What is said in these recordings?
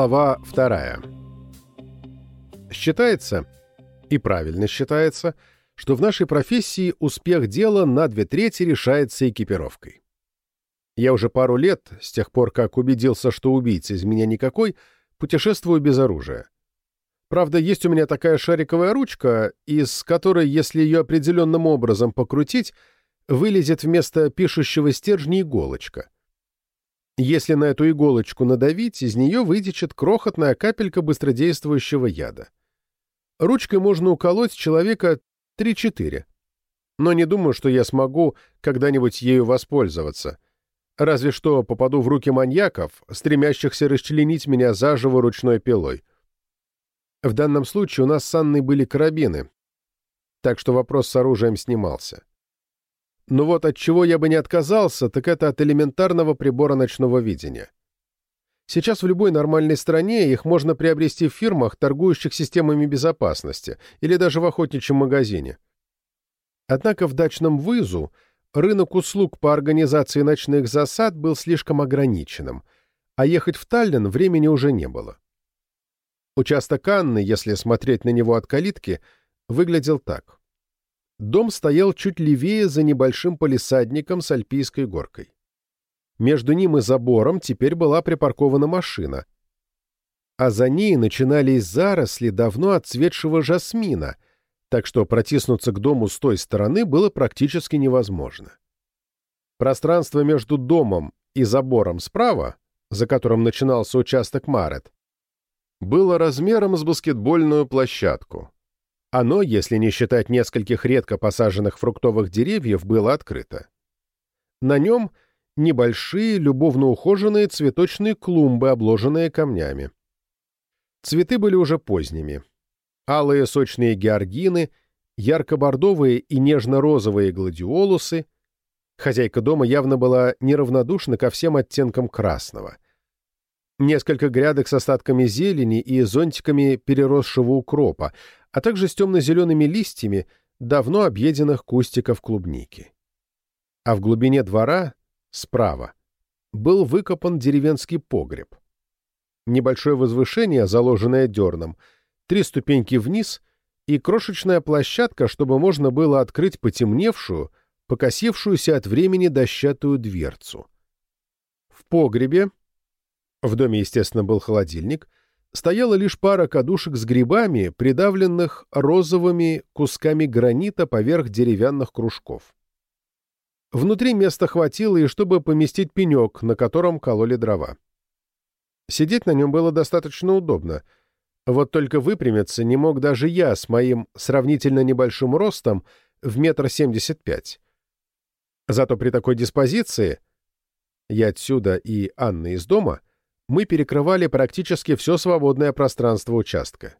Глава вторая. Считается, и правильно считается, что в нашей профессии успех дела на две трети решается экипировкой. Я уже пару лет, с тех пор, как убедился, что убийца из меня никакой, путешествую без оружия. Правда, есть у меня такая шариковая ручка, из которой, если ее определенным образом покрутить, вылезет вместо пишущего стержня иголочка. Если на эту иголочку надавить, из нее вытечет крохотная капелька быстродействующего яда. Ручкой можно уколоть человека 3-4. Но не думаю, что я смогу когда-нибудь ею воспользоваться. Разве что попаду в руки маньяков, стремящихся расчленить меня заживо ручной пилой. В данном случае у нас с Анной были карабины, так что вопрос с оружием снимался. Но вот от чего я бы не отказался, так это от элементарного прибора ночного видения. Сейчас в любой нормальной стране их можно приобрести в фирмах, торгующих системами безопасности, или даже в охотничьем магазине. Однако в дачном вызу рынок услуг по организации ночных засад был слишком ограниченным, а ехать в Таллин времени уже не было. Участок Анны, если смотреть на него от калитки, выглядел так. Дом стоял чуть левее за небольшим полисадником с альпийской горкой. Между ним и забором теперь была припаркована машина, а за ней начинались заросли давно отцветшего жасмина, так что протиснуться к дому с той стороны было практически невозможно. Пространство между домом и забором справа, за которым начинался участок Марет, было размером с баскетбольную площадку. Оно, если не считать нескольких редко посаженных фруктовых деревьев, было открыто. На нем небольшие, любовно ухоженные цветочные клумбы, обложенные камнями. Цветы были уже поздними. Алые сочные георгины, ярко-бордовые и нежно-розовые гладиолусы. Хозяйка дома явно была неравнодушна ко всем оттенкам красного — несколько грядок с остатками зелени и зонтиками переросшего укропа, а также с темно-зелеными листьями давно объеденных кустиков клубники. А в глубине двора, справа, был выкопан деревенский погреб. Небольшое возвышение, заложенное дерном, три ступеньки вниз и крошечная площадка, чтобы можно было открыть потемневшую, покосившуюся от времени дощатую дверцу. В погребе, в доме, естественно, был холодильник. Стояла лишь пара кадушек с грибами, придавленных розовыми кусками гранита поверх деревянных кружков. Внутри места хватило и чтобы поместить пенек, на котором кололи дрова. Сидеть на нем было достаточно удобно. Вот только выпрямиться не мог даже я с моим сравнительно небольшим ростом в метр семьдесят пять. Зато при такой диспозиции, я отсюда и Анна из дома — мы перекрывали практически все свободное пространство участка.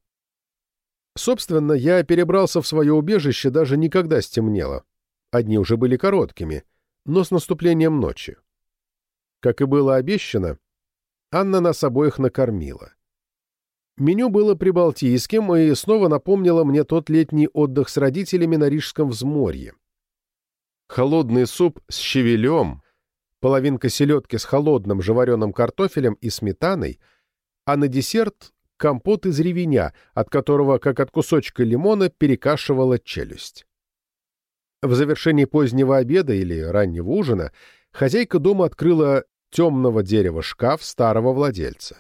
Собственно, я перебрался в свое убежище даже никогда стемнело. Одни уже были короткими, но с наступлением ночи. Как и было обещано, Анна нас обоих накормила. Меню было прибалтийским и снова напомнило мне тот летний отдых с родителями на Рижском взморье. Холодный суп с щавелем, половинка селедки с холодным же картофелем и сметаной, а на десерт — компот из ревеня, от которого, как от кусочка лимона, перекашивала челюсть. В завершении позднего обеда или раннего ужина хозяйка дома открыла темного дерева шкаф старого владельца.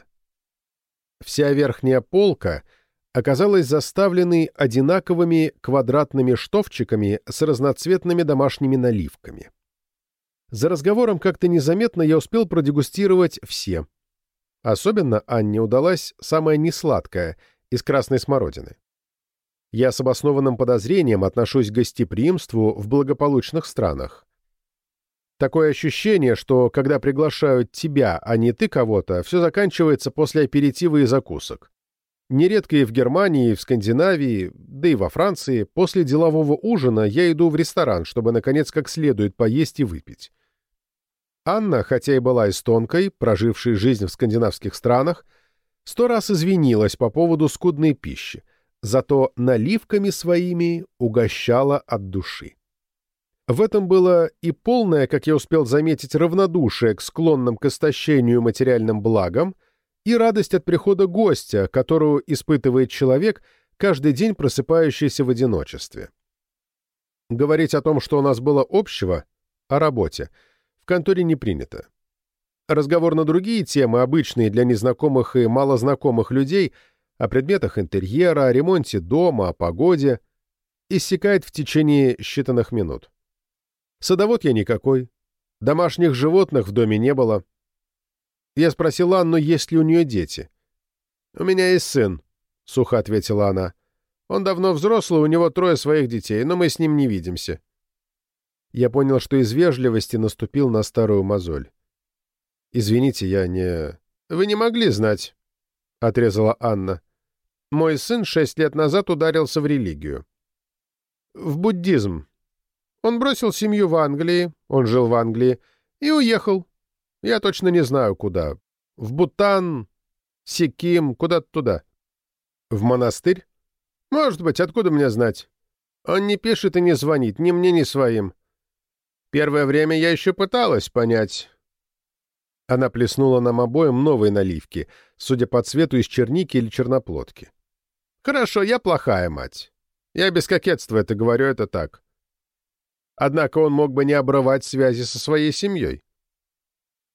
Вся верхняя полка оказалась заставленной одинаковыми квадратными штовчиками с разноцветными домашними наливками. За разговором как-то незаметно я успел продегустировать все. Особенно Анне удалась самая несладкая, из красной смородины. Я с обоснованным подозрением отношусь к гостеприимству в благополучных странах. Такое ощущение, что когда приглашают тебя, а не ты кого-то, все заканчивается после аперитива и закусок. Нередко и в Германии, и в Скандинавии, да и во Франции, после делового ужина я иду в ресторан, чтобы, наконец, как следует поесть и выпить. Анна, хотя и была эстонкой, прожившей жизнь в скандинавских странах, сто раз извинилась по поводу скудной пищи, зато наливками своими угощала от души. В этом было и полное, как я успел заметить, равнодушие к склонным к истощению материальным благам, и радость от прихода гостя, которую испытывает человек, каждый день просыпающийся в одиночестве. Говорить о том, что у нас было общего, о работе, конторе не принято. Разговор на другие темы, обычные для незнакомых и малознакомых людей, о предметах интерьера, о ремонте дома, о погоде, иссякает в течение считанных минут. Садовод я никакой. Домашних животных в доме не было. Я спросил Анну, есть ли у нее дети. «У меня есть сын», — сухо ответила она. Он давно взрослый, у него трое своих детей, но мы с ним не видимся. Я понял, что из вежливости наступил на старую мозоль. «Извините, я не...» «Вы не могли знать», — отрезала Анна. «Мой сын шесть лет назад ударился в религию. В буддизм. Он бросил семью в Англии, он жил в Англии, и уехал. Я точно не знаю, куда. В Бутан, Сиким, куда-то туда. В монастырь? Может быть, откуда мне знать? Он не пишет и не звонит, ни мне, ни своим. Первое время я еще пыталась понять. Она плеснула нам обоим новой наливки, судя по цвету из черники или черноплодки. Хорошо, я плохая мать. Я без кокетства это говорю, это так. Однако он мог бы не обрывать связи со своей семьей.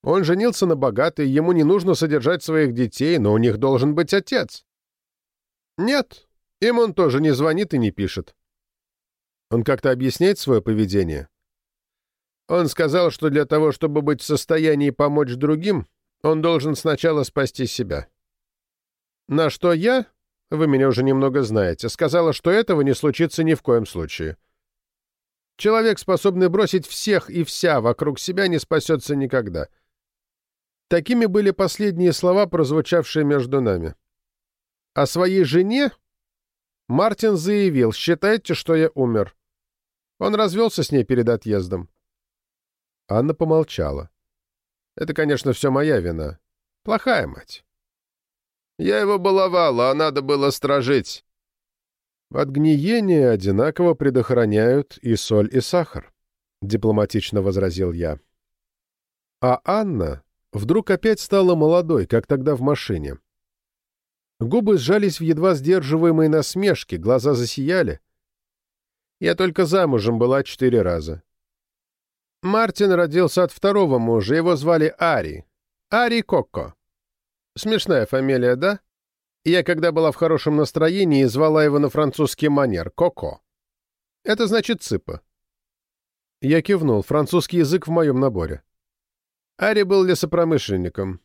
Он женился на богатой, ему не нужно содержать своих детей, но у них должен быть отец. Нет, им он тоже не звонит и не пишет. Он как-то объясняет свое поведение? Он сказал, что для того, чтобы быть в состоянии помочь другим, он должен сначала спасти себя. На что я, вы меня уже немного знаете, сказала, что этого не случится ни в коем случае. Человек, способный бросить всех и вся вокруг себя, не спасется никогда. Такими были последние слова, прозвучавшие между нами. О своей жене Мартин заявил, считайте, что я умер. Он развелся с ней перед отъездом. Анна помолчала. Это, конечно, все моя вина. Плохая мать. Я его баловала, а надо было стражить. От гниения одинаково предохраняют и соль, и сахар, дипломатично возразил я. А Анна вдруг опять стала молодой, как тогда в машине. Губы сжались в едва сдерживаемой насмешке, глаза засияли. Я только замужем была четыре раза. Мартин родился от второго мужа, его звали Ари. Ари Кокко. Смешная фамилия, да? Я, когда была в хорошем настроении, звала его на французский манер — Коко. Это значит цыпа. Я кивнул. Французский язык в моем наборе. Ари был лесопромышленником.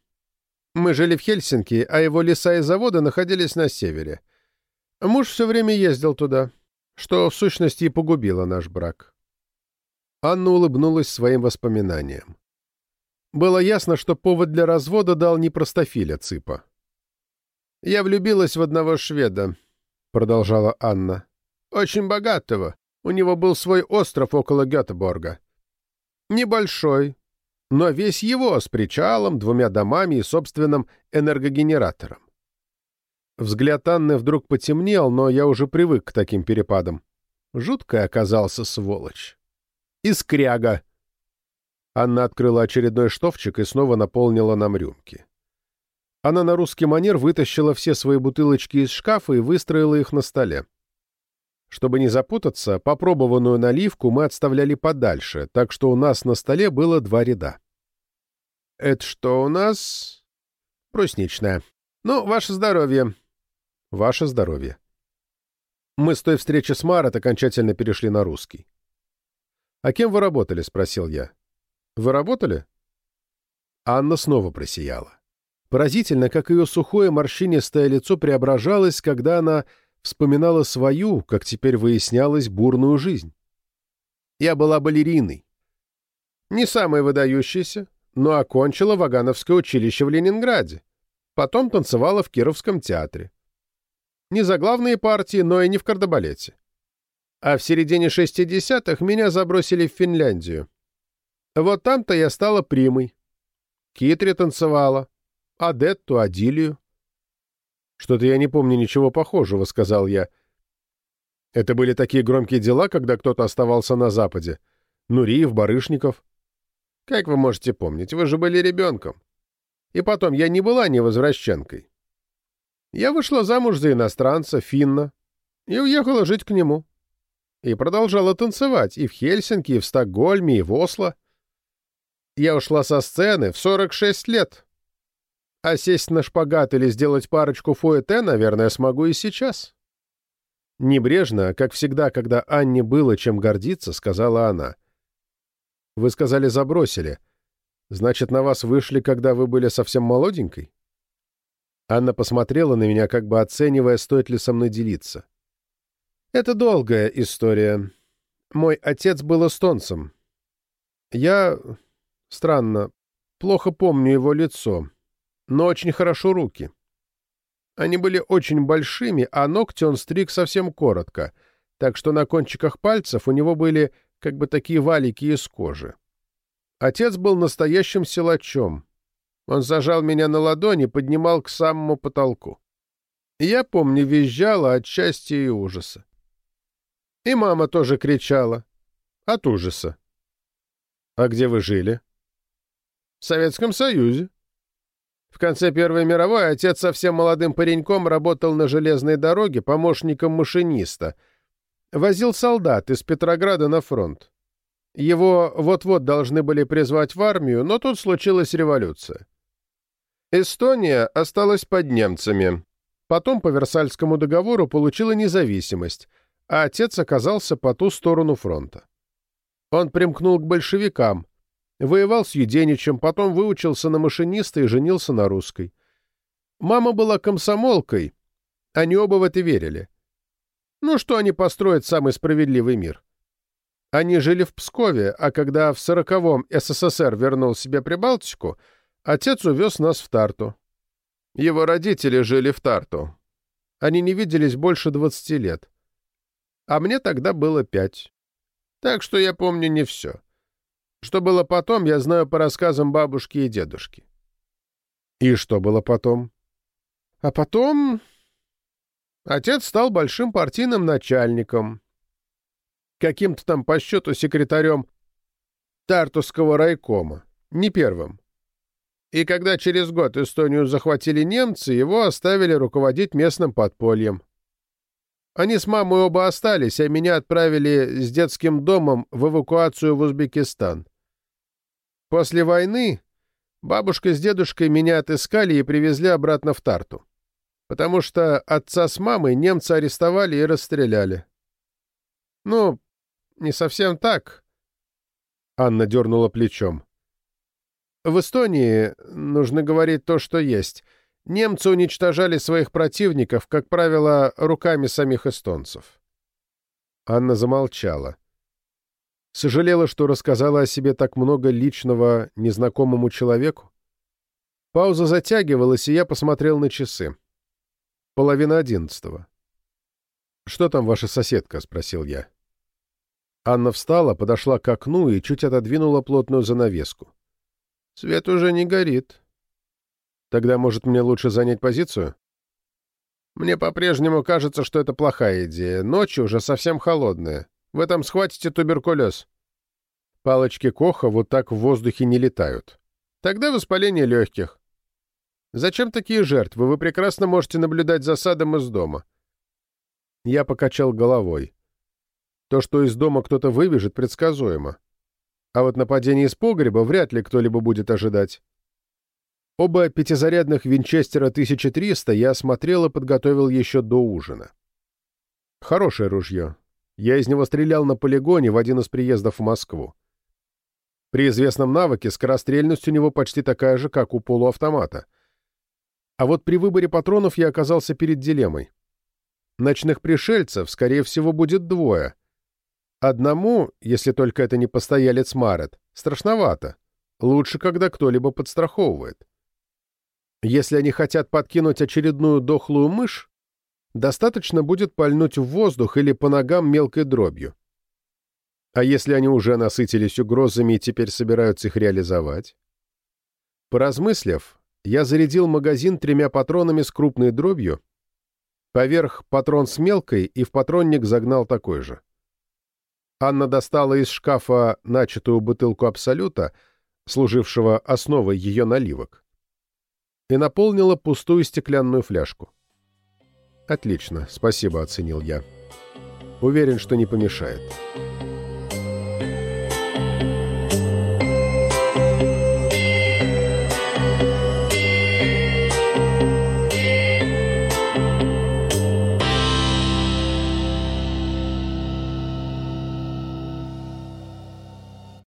Мы жили в Хельсинки, а его леса и заводы находились на севере. Муж все время ездил туда, что в сущности и погубило наш брак. Анна улыбнулась своим воспоминаниям. Было ясно, что повод для развода дал не простофиля Цыпа. «Я влюбилась в одного шведа», — продолжала Анна. «Очень богатого. У него был свой остров около Гетеборга. Небольшой, но весь его с причалом, двумя домами и собственным энергогенератором. Взгляд Анны вдруг потемнел, но я уже привык к таким перепадам. Жуткая оказался сволочь. Искряга. Анна открыла очередной штофчик и снова наполнила нам рюмки. Она на русский манер вытащила все свои бутылочки из шкафа и выстроила их на столе. Чтобы не запутаться, попробованную наливку мы отставляли подальше, так что у нас на столе было два ряда. «Это что у нас?» «Брусничная. Ну, ваше здоровье». «Ваше здоровье». Мы с той встречи с Марот окончательно перешли на русский. «А кем вы работали?» — спросил я. «Вы работали?» Анна снова просияла. Поразительно, как ее сухое морщинистое лицо преображалось, когда она вспоминала свою, как теперь выяснялось, бурную жизнь. Я была балериной. Не самой выдающейся, но окончила Вагановское училище в Ленинграде. Потом танцевала в Кировском театре. Не за главные партии, но и не в кардебалете. А в середине 60-х меня забросили в Финляндию. Вот там-то я стала примой. Китри танцевала, Адетту, Адилию. «Что-то я не помню ничего похожего», — сказал я. «Это были такие громкие дела, когда кто-то оставался на Западе. Нуриев, Барышников». «Как вы можете помнить? Вы же были ребенком». И потом, я не была невозвращенкой. Я вышла замуж за иностранца, финна, и уехала жить к нему. И продолжала танцевать и в Хельсинки, и в Стокгольме, и в Осло. Я ушла со сцены в 46 лет. А сесть на шпагат или сделать парочку фуэте, наверное, смогу и сейчас. Небрежно, как всегда, когда Анне было чем гордиться, сказала она. «Вы сказали, забросили. Значит, на вас вышли, когда вы были совсем молоденькой?» Анна посмотрела на меня, как бы оценивая, стоит ли со мной делиться. «Это долгая история. Мой отец был эстонцем. Я, странно, плохо помню его лицо, но очень хорошо руки. Они были очень большими, а ногти он стриг совсем коротко, так что на кончиках пальцев у него были как бы такие валики из кожи. Отец был настоящим силачом. Он зажал меня на ладони, поднимал к самому потолку. я, помню, визжала от счастья и ужаса. И мама тоже кричала. От ужаса. «А где вы жили?» «В Советском Союзе», в конце Первой мировой отец совсем молодым пареньком работал на железной дороге помощником машиниста. Возил солдат из Петрограда на фронт. Его вот-вот должны были призвать в армию, но тут случилась революция. Эстония осталась под немцами. Потом по Версальскому договору получила независимость, а отец оказался по ту сторону фронта. Он примкнул к большевикам, Воевал с Юденичем, потом выучился на машиниста и женился на русской. Мама была комсомолкой, они оба в это верили. Ну, что они построят самый справедливый мир? Они жили в Пскове, а когда в сороковом СССР вернул себе Прибалтику, отец увез нас в Тарту. Его родители жили в Тарту. Они не виделись больше двадцати лет. А мне тогда было пять. Так что я помню не все. Что было потом, я знаю по рассказам бабушки и дедушки. И что было потом? А потом... Отец стал большим партийным начальником. Каким-то там по счету секретарем Тартусского райкома. Не первым. И когда через год Эстонию захватили немцы, его оставили руководить местным подпольем. Они с мамой оба остались, а меня отправили с детским домом в эвакуацию в Узбекистан. После войны бабушка с дедушкой меня отыскали и привезли обратно в Тарту, потому что отца с мамой немцы арестовали и расстреляли. Ну, не совсем так. Анна дернула плечом. В Эстонии нужно говорить то, что есть. Немцы уничтожали своих противников, как правило, руками самих эстонцев. Анна замолчала. Сожалела, что рассказала о себе так много личного незнакомому человеку? Пауза затягивалась, и я посмотрел на часы. Половина одиннадцатого. «Что там ваша соседка?» — спросил я. Анна встала, подошла к окну и чуть отодвинула плотную занавеску. «Свет уже не горит». «Тогда, может, мне лучше занять позицию?» «Мне по-прежнему кажется, что это плохая идея. Ночью уже совсем холодная. Вы там схватите туберкулез. Палочки Коха вот так в воздухе не летают. Тогда воспаление легких. Зачем такие жертвы? Вы прекрасно можете наблюдать за садом из дома. Я покачал головой. То, что из дома кто-то выбежит, предсказуемо. А вот нападение из погреба вряд ли кто-либо будет ожидать. Оба пятизарядных винчестера 1300 я осмотрел и подготовил еще до ужина. Хорошее ружье, я из него стрелял на полигоне в один из приездов в Москву. При известном навыке скорострельность у него почти такая же, как у полуавтомата. А вот при выборе патронов я оказался перед дилеммой. Ночных пришельцев, скорее всего, будет двое. Одному, если только это не постоялец Марет, страшновато. Лучше, когда кто-либо подстраховывает. Если они хотят подкинуть очередную дохлую мышь, достаточно будет пальнуть в воздух или по ногам мелкой дробью. А если они уже насытились угрозами и теперь собираются их реализовать? Поразмыслив, я зарядил магазин тремя патронами с крупной дробью, поверх патрон с мелкой и в патронник загнал такой же. Анна достала из шкафа начатую бутылку Абсолюта, служившего основой ее наливок. И наполнила пустую стеклянную фляжку. «Отлично, спасибо», — оценил я. «Уверен, что не помешает».